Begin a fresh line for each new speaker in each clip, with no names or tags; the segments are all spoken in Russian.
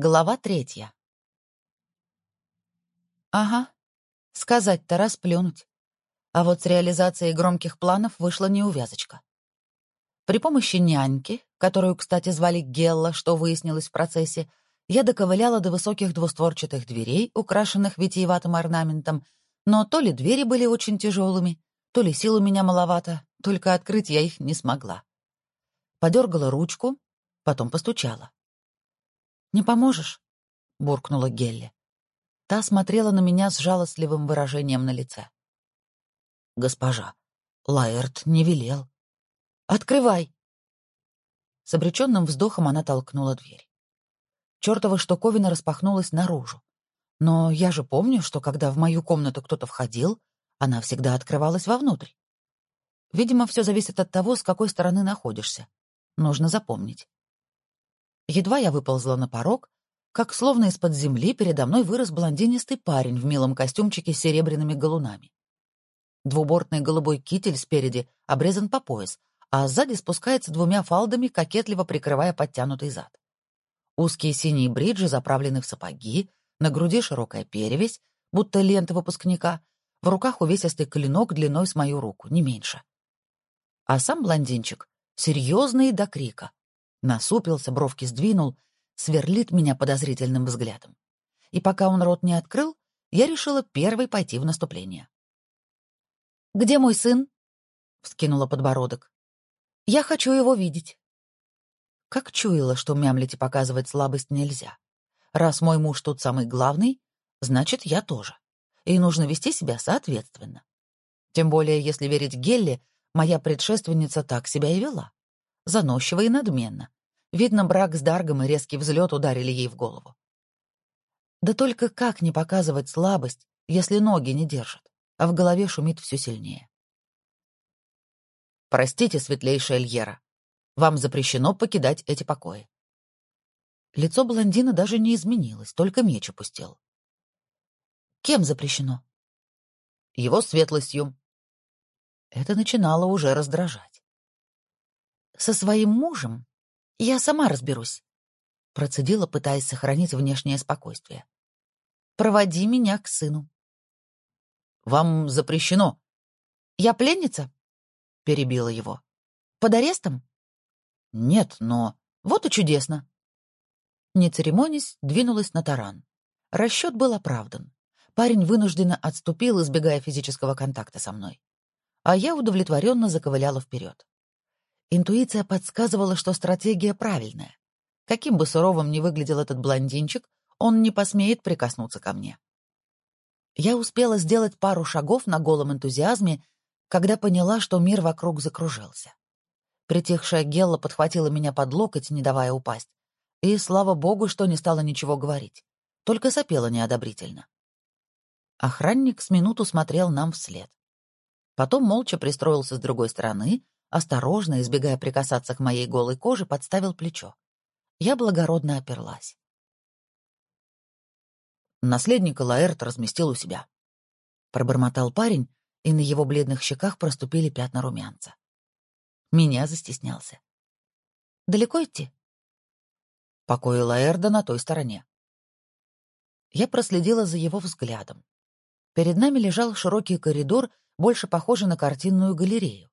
Глава третья. Ага, сказать-то расплюнуть. А вот с реализацией громких планов вышла неувязочка. При помощи няньки, которую, кстати, звали Гелла, что выяснилось в процессе, я доковыляла до высоких двустворчатых дверей, украшенных витиеватым орнаментом, но то ли двери были очень тяжелыми, то ли сил у меня маловато, только открыть я их не смогла. Подергала ручку, потом постучала. «Не поможешь?» — буркнула Гелли. Та смотрела на меня с жалостливым выражением на лице. «Госпожа, Лаэрт не велел». «Открывай!» С обреченным вздохом она толкнула дверь. Чёртова штуковина распахнулась наружу. Но я же помню, что когда в мою комнату кто-то входил, она всегда открывалась вовнутрь. Видимо, все зависит от того, с какой стороны находишься. Нужно запомнить. Едва я выползла на порог, как словно из-под земли передо мной вырос блондинистый парень в милом костюмчике с серебряными галунами. Двубортный голубой китель спереди обрезан по пояс, а сзади спускается двумя фалдами, кокетливо прикрывая подтянутый зад. Узкие синие бриджи заправлены в сапоги, на груди широкая перевесь, будто лента выпускника, в руках увесистый клинок длиной с мою руку, не меньше. А сам блондинчик серьезный до крика, насупился, бровки сдвинул, сверлит меня подозрительным взглядом. И пока он рот не открыл, я решила первой пойти в наступление. «Где мой сын?» — вскинула подбородок. «Я хочу его видеть». Как чуяла, что мямлить и показывать слабость нельзя. Раз мой муж тут самый главный, значит, я тоже. И нужно вести себя соответственно. Тем более, если верить Гелле, моя предшественница так себя и вела заносчиво и надменно. Видно, брак с Даргом и резкий взлет ударили ей в голову. Да только как не показывать слабость, если ноги не держат, а в голове шумит все сильнее? «Простите, светлейшая Эльера, вам запрещено покидать эти покои». Лицо блондина даже не изменилось, только меч опустил. «Кем запрещено?» «Его светлостью». Это начинало уже раздражать. Со своим мужем я сама разберусь, процедила, пытаясь сохранить внешнее спокойствие. Проводи меня к сыну. Вам запрещено. Я пленница? перебила его. Под арестом? Нет, но вот и чудесно. Не церемонясь, двинулась на таран. Расчет был оправдан. Парень вынужденно отступил, избегая физического контакта со мной. А я удовлетворенно заковыляла вперед. Интуиция подсказывала, что стратегия правильная. Каким бы суровым ни выглядел этот блондинчик, он не посмеет прикоснуться ко мне. Я успела сделать пару шагов на голом энтузиазме, когда поняла, что мир вокруг закружился. Притихшая Гелла подхватила меня под локоть, не давая упасть. И, слава богу, что не стала ничего говорить, только сопела неодобрительно. Охранник с минуту смотрел нам вслед. Потом молча пристроился с другой стороны, осторожно, избегая прикасаться к моей голой коже, подставил плечо. Я благородно оперлась. Наследника Лаэрт разместил у себя. Пробормотал парень, и на его бледных щеках проступили пятна румянца. Меня застеснялся. «Далеко идти?» Покои Лаэрда на той стороне. Я проследила за его взглядом. Перед нами лежал широкий коридор, больше похожий на картинную галерею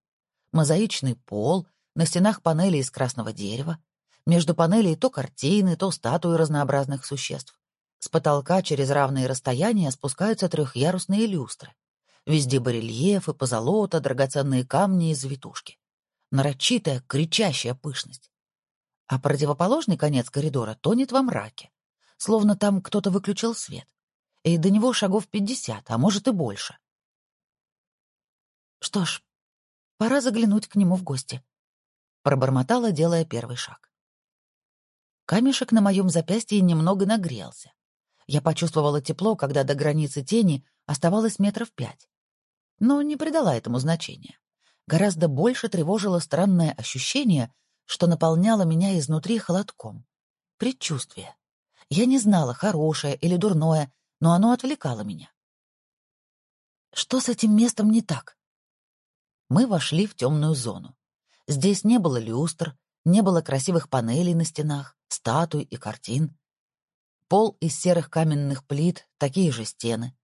мозаичный пол, на стенах панели из красного дерева, между панелей то картины, то статуи разнообразных существ. С потолка через равные расстояния спускаются трехъярусные люстры. Везде барельефы, позолота, драгоценные камни и завитушки. Нарочитая, кричащая пышность. А противоположный конец коридора тонет во мраке, словно там кто-то выключил свет. И до него шагов пятьдесят, а может и больше. Что ж, Пора заглянуть к нему в гости. Пробормотала, делая первый шаг. Камешек на моем запястье немного нагрелся. Я почувствовала тепло, когда до границы тени оставалось метров пять. Но не придала этому значения. Гораздо больше тревожило странное ощущение, что наполняло меня изнутри холодком. Предчувствие. Я не знала, хорошее или дурное, но оно отвлекало меня. Что с этим местом не так? Мы вошли в темную зону. Здесь не было люстр, не было красивых панелей на стенах, статуй и картин. Пол из серых каменных плит, такие же стены.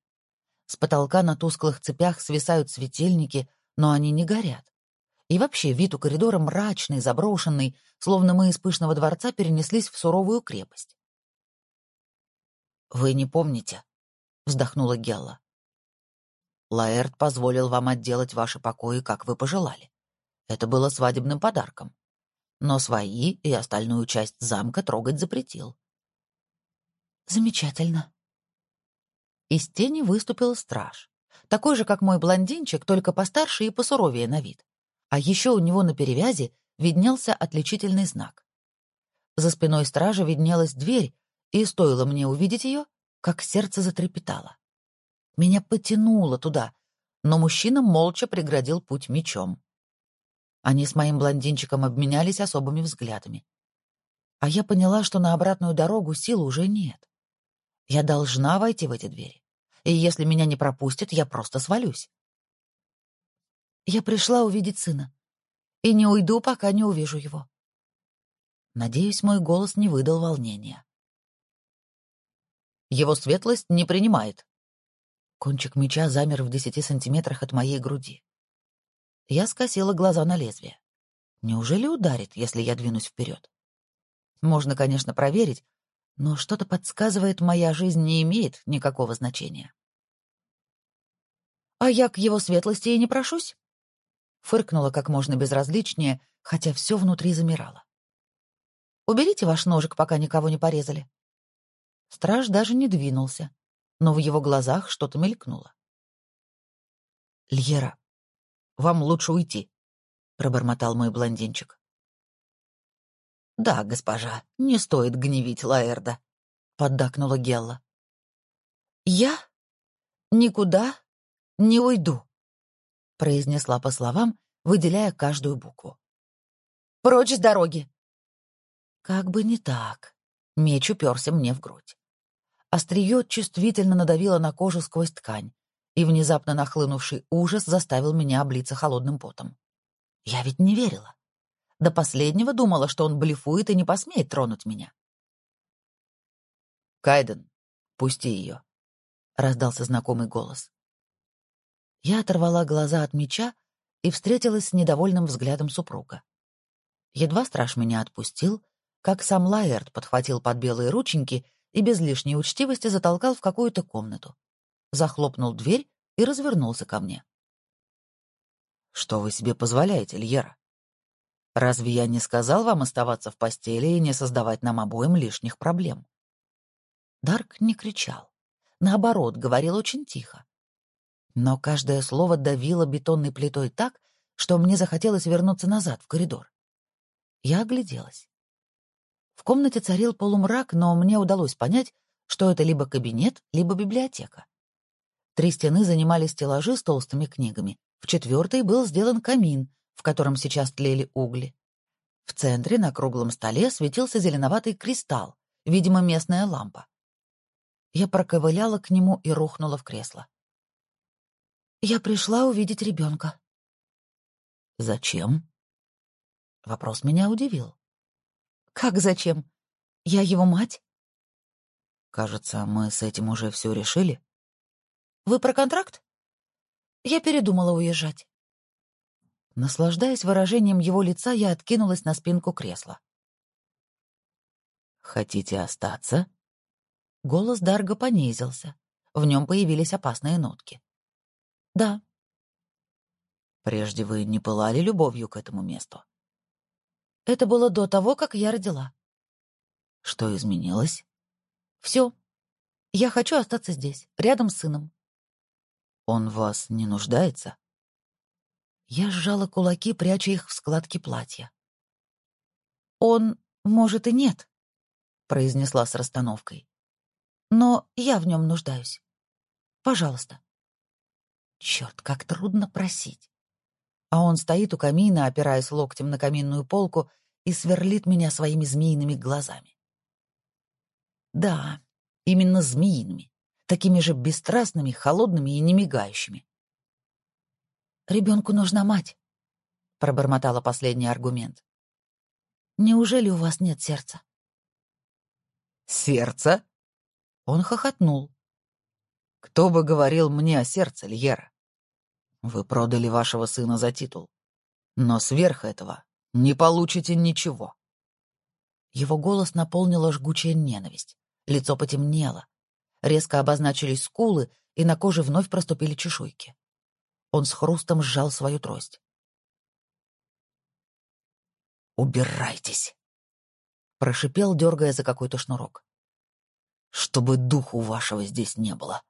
С потолка на тусклых цепях свисают светильники, но они не горят. И вообще вид у коридора мрачный, заброшенный, словно мы из пышного дворца перенеслись в суровую крепость. «Вы не помните?» — вздохнула Гелла. «Лаэрт позволил вам отделать ваши покои, как вы пожелали. Это было свадебным подарком. Но свои и остальную часть замка трогать запретил».
«Замечательно».
Из тени выступил страж. Такой же, как мой блондинчик, только постарше и посуровее на вид. А еще у него на перевязи виднелся отличительный знак. За спиной стража виднелась дверь, и стоило мне увидеть ее, как сердце затрепетало. Меня потянуло туда, но мужчина молча преградил путь мечом. Они с моим блондинчиком обменялись особыми взглядами. А я поняла, что на обратную дорогу сил уже нет. Я должна войти в эти двери. И если меня не пропустят, я просто свалюсь. Я пришла увидеть сына. И не уйду, пока не увижу его. Надеюсь, мой голос не выдал волнения. Его светлость не принимает. Кончик меча замер в десяти сантиметрах от моей груди. Я скосила глаза на лезвие. Неужели ударит, если я двинусь вперед? Можно, конечно, проверить, но что-то подсказывает, моя жизнь не имеет никакого значения. «А я к его светлости и не прошусь?» Фыркнула как можно безразличнее, хотя все внутри замирало. «Уберите ваш ножик, пока никого не порезали». Страж даже не двинулся, но в его глазах что-то мелькнуло. «Льера, вам лучше уйти», — пробормотал мой блондинчик. «Да, госпожа, не стоит гневить Лаэрда», — поддакнула Гелла. «Я никуда не уйду», произнесла по словам, выделяя каждую букву. «Прочь с дороги!» Как бы не так. Меч уперся мне в грудь. Острие чувствительно надавило на кожу сквозь ткань, и внезапно нахлынувший ужас заставил меня облиться холодным потом. Я ведь не верила. До последнего думала, что он блефует и не посмеет тронуть меня. «Кайден, пусти ее», — раздался знакомый голос. Я оторвала глаза от меча и встретилась с недовольным взглядом супруга. Едва страж меня отпустил, как сам Лаэрт подхватил под белые рученьки и без лишней учтивости затолкал в какую-то комнату, захлопнул дверь и развернулся ко мне. «Что вы себе позволяете, Льера? Разве я не сказал вам оставаться в постели и не создавать нам обоим лишних проблем?» Дарк не кричал. Наоборот, говорил очень тихо. Но каждое слово давило бетонной плитой так, что мне захотелось вернуться назад, в коридор. Я огляделась. В комнате царил полумрак, но мне удалось понять, что это либо кабинет, либо библиотека. Три стены занимали стеллажи с толстыми книгами. В четвертой был сделан камин, в котором сейчас тлели угли. В центре на круглом столе светился зеленоватый кристалл, видимо, местная лампа. Я проковыляла к нему и рухнула в кресло. Я пришла увидеть ребенка. Зачем? Вопрос меня удивил. Как зачем? Я его мать? Кажется, мы с этим уже все решили. Вы про контракт? Я передумала уезжать. Наслаждаясь выражением его лица, я откинулась на спинку кресла. «Хотите остаться?» Голос Дарга понизился. В нем появились опасные нотки. Да. Прежде вы не пылали любовью к этому месту? Это было до того, как я родила. Что изменилось? Все. Я хочу остаться здесь, рядом с сыном. Он вас не нуждается? Я сжала кулаки, пряча их в складки платья. Он, может, и нет, произнесла с расстановкой. Но я в нем нуждаюсь. Пожалуйста. Черт, как трудно просить. А он стоит у камина, опираясь локтем на каминную полку, и сверлит меня своими змеиными глазами. Да, именно змеиными, такими же бесстрастными, холодными и немигающими. «Ребенку нужна мать», — пробормотала последний аргумент. «Неужели у вас нет сердца?» «Сердца?» Он хохотнул. «Кто бы говорил мне о сердце, Льера? Вы продали вашего сына за титул. Но сверх этого не получите ничего». Его голос наполнила жгучая ненависть. Лицо потемнело. Резко обозначились скулы, и на коже вновь проступили чешуйки. Он с хрустом сжал свою трость. «Убирайтесь!» — прошипел, дергая за какой-то шнурок. «Чтобы духу вашего здесь не было!»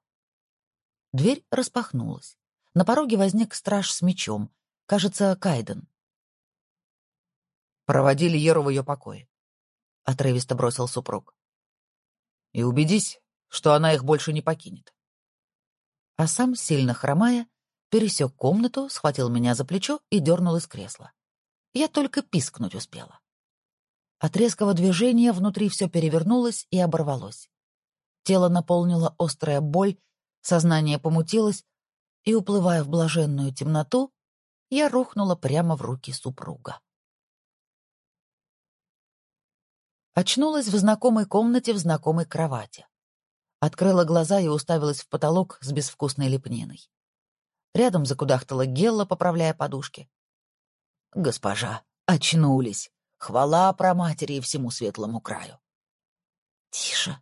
Дверь распахнулась. На пороге возник страж с мечом. Кажется, Кайден. «Проводили Еру в ее покое», — отрывисто бросил супруг. «И убедись, что она их больше не покинет». А сам, сильно хромая, пересек комнату, схватил меня за плечо и дернул из кресла. Я только пискнуть успела. От резкого движения внутри все перевернулось и оборвалось. Тело наполнило острая боль, сознание помутилось, и, уплывая в блаженную темноту, я рухнула прямо в руки супруга. Очнулась в знакомой комнате в знакомой кровати. Открыла глаза и уставилась в потолок с безвкусной лепниной. Рядом закудахтала Гелла, поправляя подушки. «Госпожа, очнулись! Хвала про матери и всему светлому краю!» «Тише!»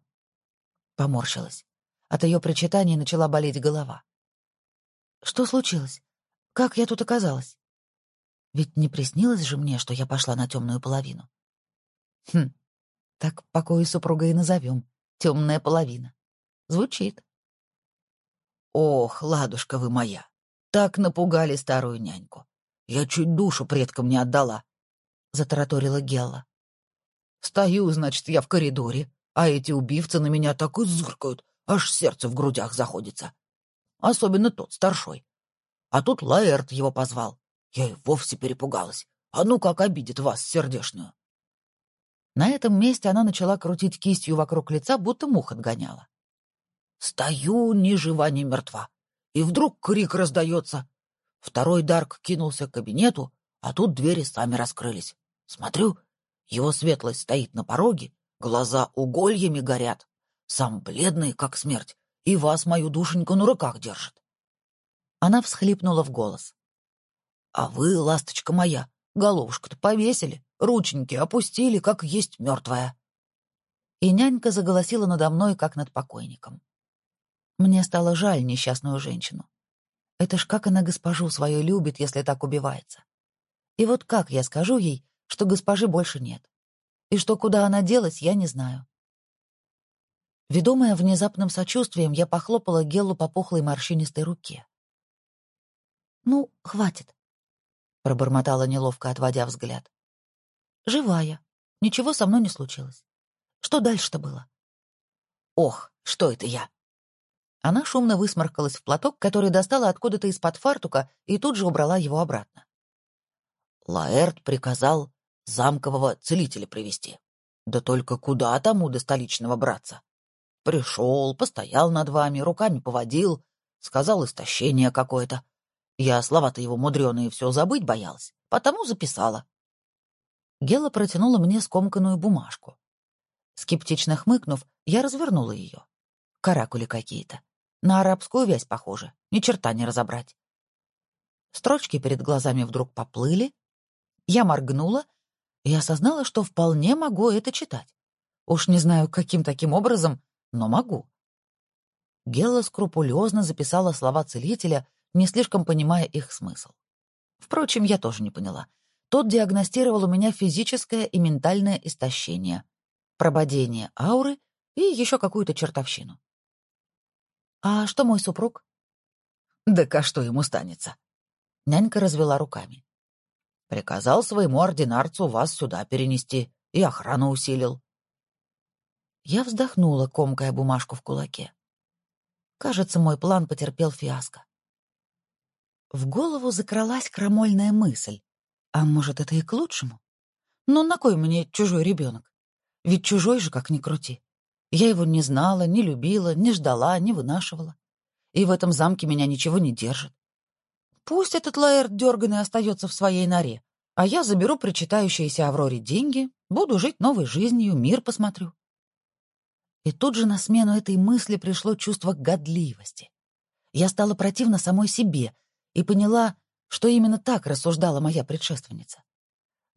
— поморщилась. От ее причитаний начала болеть голова. «Что случилось? Как я тут оказалась? Ведь не приснилось же мне, что я пошла на темную половину?» «Хм, так покой супруга и назовем. Темная половина. Звучит. Ох, ладушка вы моя, так напугали старую няньку. Я чуть душу предкам не отдала, — затараторила Гелла. Стою, значит, я в коридоре, а эти убивцы на меня так и зыркают, аж сердце в грудях заходится. Особенно тот, старшой. А тут Лаэрт его позвал. Я и вовсе перепугалась. А ну как обидит вас, сердешную. На этом месте она начала крутить кистью вокруг лица, будто мух отгоняла. Стою ни жива, ни мертва. И вдруг крик раздается. Второй Дарк кинулся к кабинету, а тут двери сами раскрылись. Смотрю, его светлость стоит на пороге, глаза угольями горят, сам бледный, как смерть, и вас, мою душеньку, на руках держит. Она всхлипнула в голос. — А вы, ласточка моя, головушку-то повесили, рученьки опустили, как есть мертвая. И нянька заголосила надо мной, как над покойником. Мне стало жаль несчастную женщину. Это ж как она госпожу свою любит, если так убивается. И вот как я скажу ей, что госпожи больше нет? И что куда она делась, я не знаю. Ведомая внезапным сочувствием, я похлопала Геллу по пухлой морщинистой руке. «Ну, хватит», — пробормотала неловко, отводя взгляд. «Живая. Ничего со мной не случилось. Что дальше-то было?» «Ох, что это я!» Она шумно высморкалась в платок, который достала откуда-то из-под фартука, и тут же убрала его обратно. Лаэрт приказал замкового целителя привести. Да только куда тому до столичного братца? Пришел, постоял над вами, руками поводил, сказал истощение какое-то. Я слова-то его мудреные все забыть боялась, потому записала. Гела протянула мне скомканную бумажку. Скептично хмыкнув, я развернула ее. Каракули какие-то. На арабскую вязь похоже, ни черта не разобрать. Строчки перед глазами вдруг поплыли. Я моргнула и осознала, что вполне могу это читать. Уж не знаю, каким таким образом, но могу. Гелла скрупулезно записала слова целителя, не слишком понимая их смысл. Впрочем, я тоже не поняла. Тот диагностировал у меня физическое и ментальное истощение, прободение ауры и еще какую-то чертовщину. «А что мой супруг?» «Да-ка что ему станется?» Нянька развела руками. «Приказал своему ординарцу вас сюда перенести и охрану усилил». Я вздохнула, комкая бумажку в кулаке. Кажется, мой план потерпел фиаско. В голову закралась крамольная мысль. А может, это и к лучшему? Но на кой мне чужой ребенок? Ведь чужой же, как ни крути. Я его не знала, не любила, не ждала, не вынашивала. И в этом замке меня ничего не держит. Пусть этот Лаэрт дерганый остается в своей норе, а я заберу причитающиеся Авроре деньги, буду жить новой жизнью, мир посмотрю. И тут же на смену этой мысли пришло чувство годливости. Я стала противна самой себе и поняла, что именно так рассуждала моя предшественница.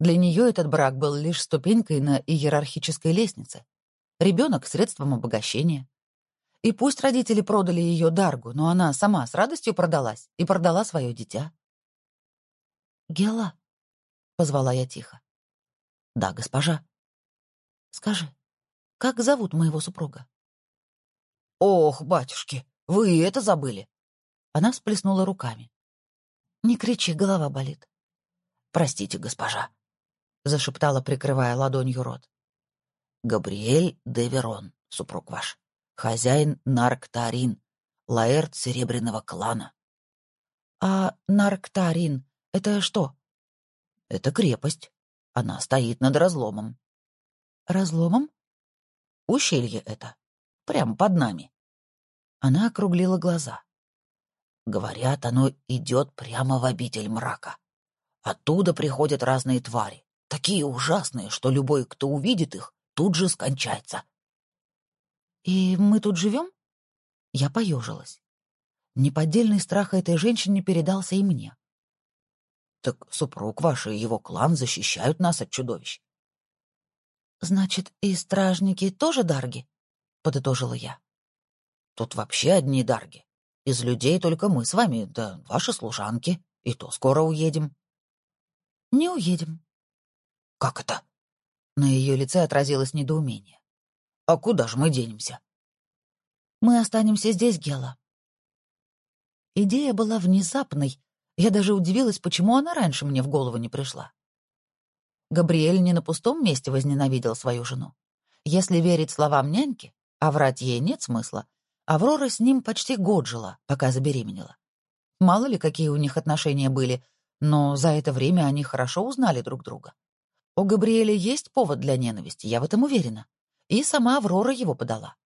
Для нее этот брак был лишь ступенькой на иерархической лестнице. Ребенок — средством обогащения. И пусть родители продали ее Даргу, но она сама с радостью продалась и продала свое дитя. «Гела», — позвала я тихо. «Да, госпожа». «Скажи, как зовут моего супруга?» «Ох, батюшки, вы это забыли!» Она всплеснула руками. «Не кричи, голова болит». «Простите, госпожа», — зашептала, прикрывая ладонью рот. «Габриэль де Верон, супруг ваш, хозяин Нарктарин, лаэрт Серебряного клана». «А Нарктарин — это что?» «Это крепость. Она стоит над разломом». «Разломом?» «Ущелье это. Прямо под нами». Она округлила глаза. Говорят, оно идет прямо в обитель мрака. Оттуда приходят разные твари, такие ужасные, что любой, кто увидит их, тут же скончается. «И мы тут живем?» Я поежилась. Неподдельный страх этой женщины передался и мне. «Так супруг ваш и его клан защищают нас от чудовищ». «Значит, и стражники тоже дарги?» — подытожила я. «Тут вообще одни дарги. Из людей только мы с вами, да ваши служанки, и то скоро уедем». «Не уедем». «Как это?» На ее лице отразилось недоумение. «А куда же мы денемся?» «Мы останемся здесь, Гела». Идея была внезапной. Я даже удивилась, почему она раньше мне в голову не пришла. Габриэль не на пустом месте возненавидел свою жену. Если верить словам няньки, а врать ей нет смысла, Аврора с ним почти год жила, пока забеременела. Мало ли, какие у них отношения были, но за это время они хорошо узнали друг друга. У Габриэля есть повод для ненависти, я в этом уверена. И сама Аврора его подала.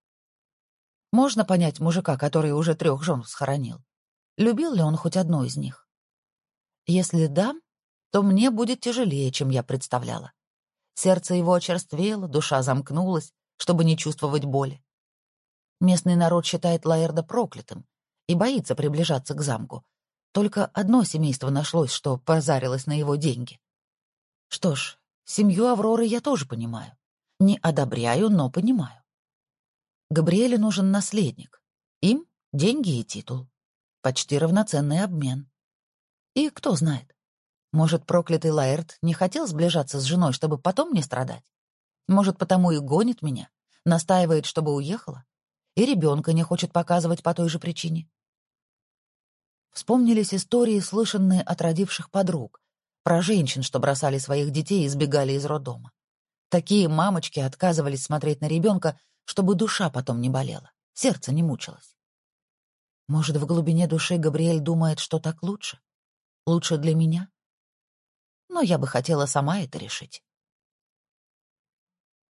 Можно понять мужика, который уже трех жен схоронил. Любил ли он хоть одну из них? Если да, то мне будет тяжелее, чем я представляла. Сердце его очерствело, душа замкнулась, чтобы не чувствовать боли. Местный народ считает Лаэрда проклятым и боится приближаться к замку. Только одно семейство нашлось, что позарилось на его деньги. Что ж, семью Авроры я тоже понимаю. Не одобряю, но понимаю. Габриэле нужен наследник. Им — деньги и титул. Почти равноценный обмен. И кто знает, может, проклятый Лаэрт не хотел сближаться с женой, чтобы потом не страдать? Может, потому и гонит меня, настаивает, чтобы уехала? и ребенка не хочет показывать по той же причине. Вспомнились истории, слышанные от родивших подруг, про женщин, что бросали своих детей и сбегали из роддома. Такие мамочки отказывались смотреть на ребенка, чтобы душа потом не болела, сердце не мучилось. Может, в глубине души Габриэль думает, что так лучше? Лучше для меня? Но я бы хотела сама это решить.